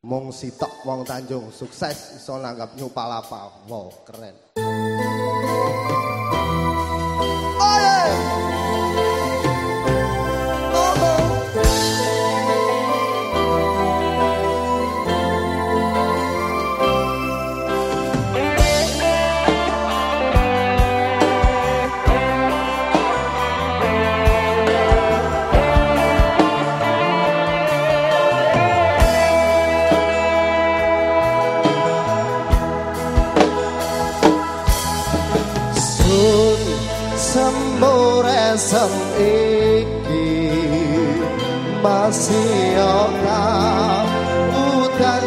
Mung sitok wong Tanjung sukses iso nanggap nyupalapa. Wow, keren. Sembore iki masih ana udan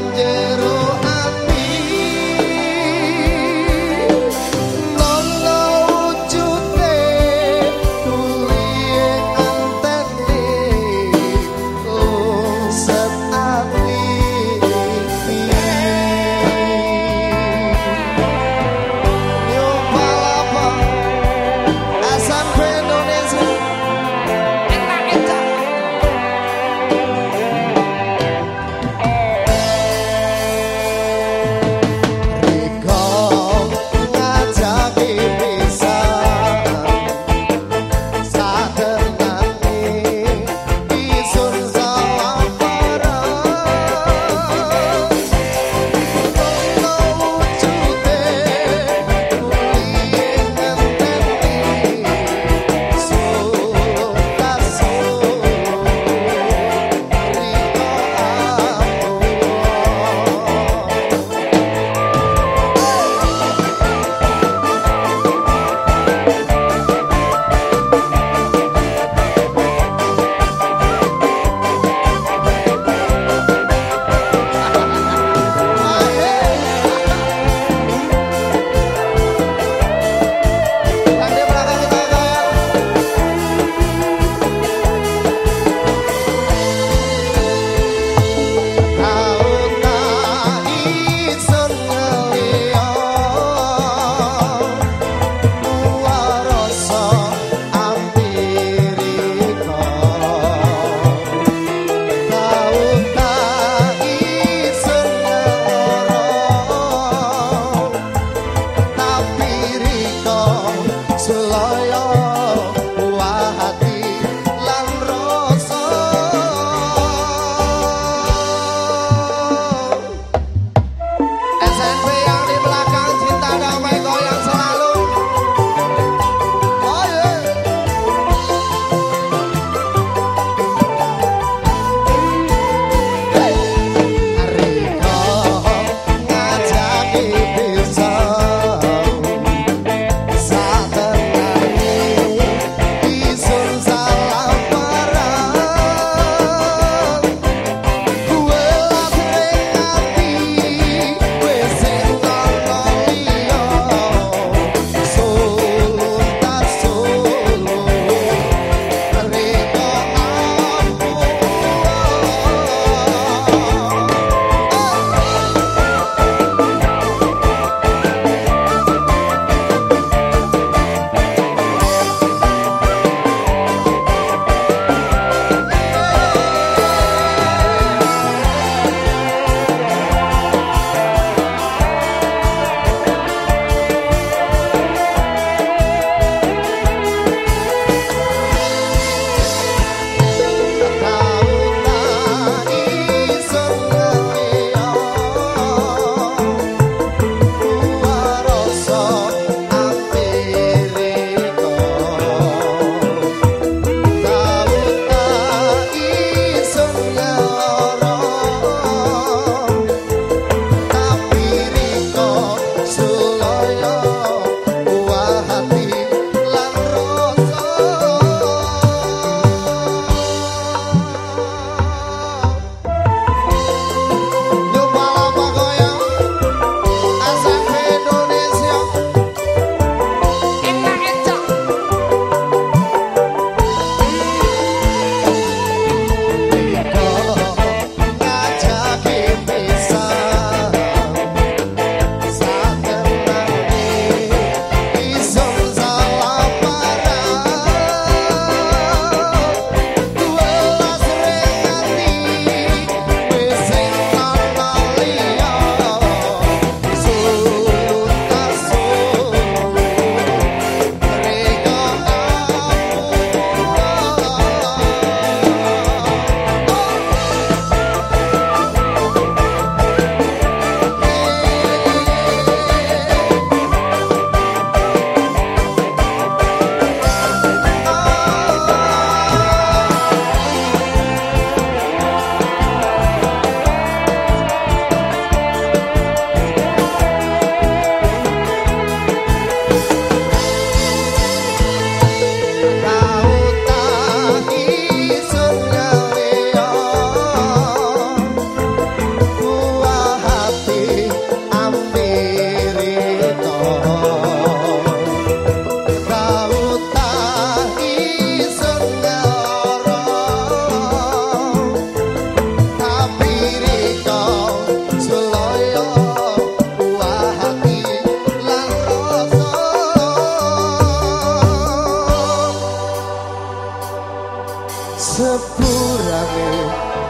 sepurane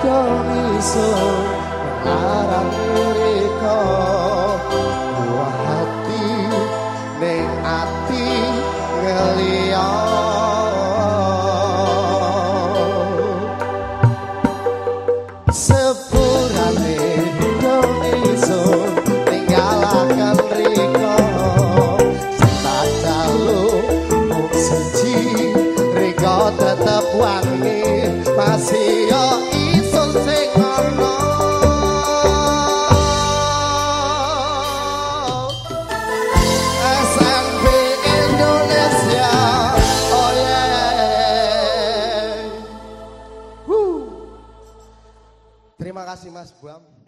kau iso arah mereka. Aquam